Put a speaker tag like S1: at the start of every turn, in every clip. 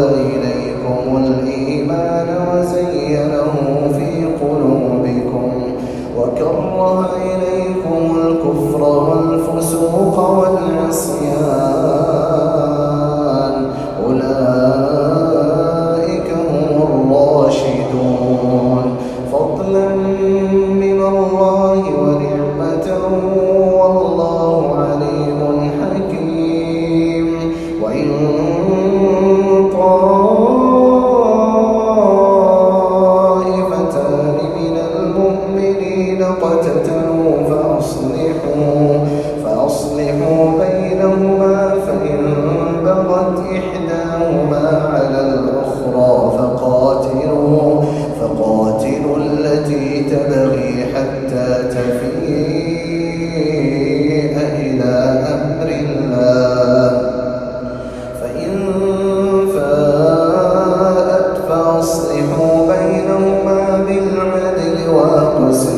S1: إليكم الإيمان وزينه في قلوبكم وكره إليكم الكفر والفسوق اقتتلوا فأصلحوا فأصلحوا بينهما فإن بغت إحداهما على الأخرى فقاتلوا فقاتلوا التي تبغي حتى تفيء إلى أمر الله. فإن فاءت فأصلحوا بينهما بالعدل وأقسطوا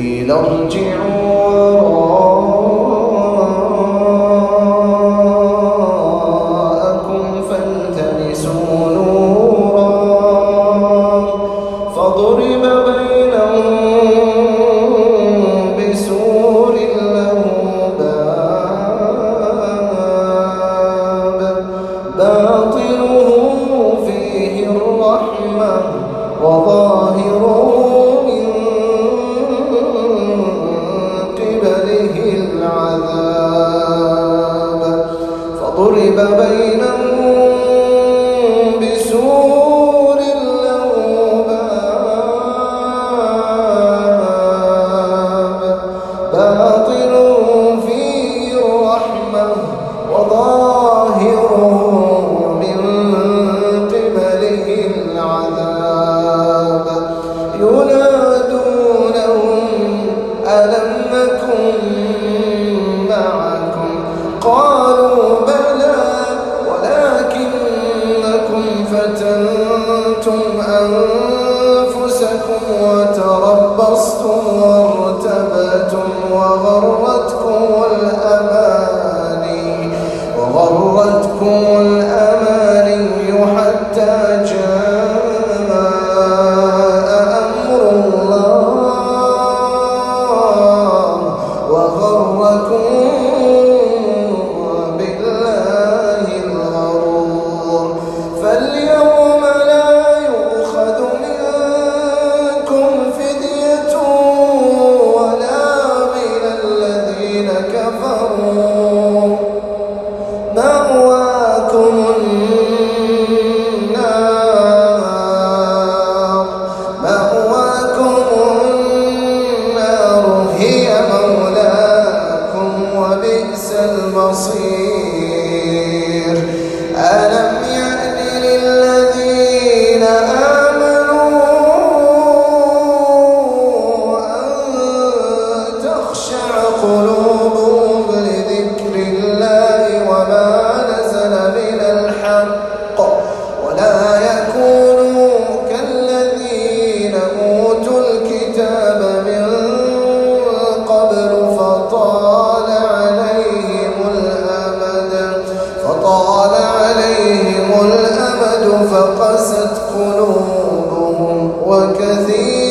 S1: قيل ارجعوا وراءكم فالتمسوا نورا فضرب بينهم بسور له باب. باطنه فيه الرحمة وظاهره فضرب بينهم وغرتكم الأماني حتى جاء أمر الله وغركم بالله الغرور. فاليوم لا يؤخذ منكم فدية ولا من الذين كفروا. قلوبهم وكثير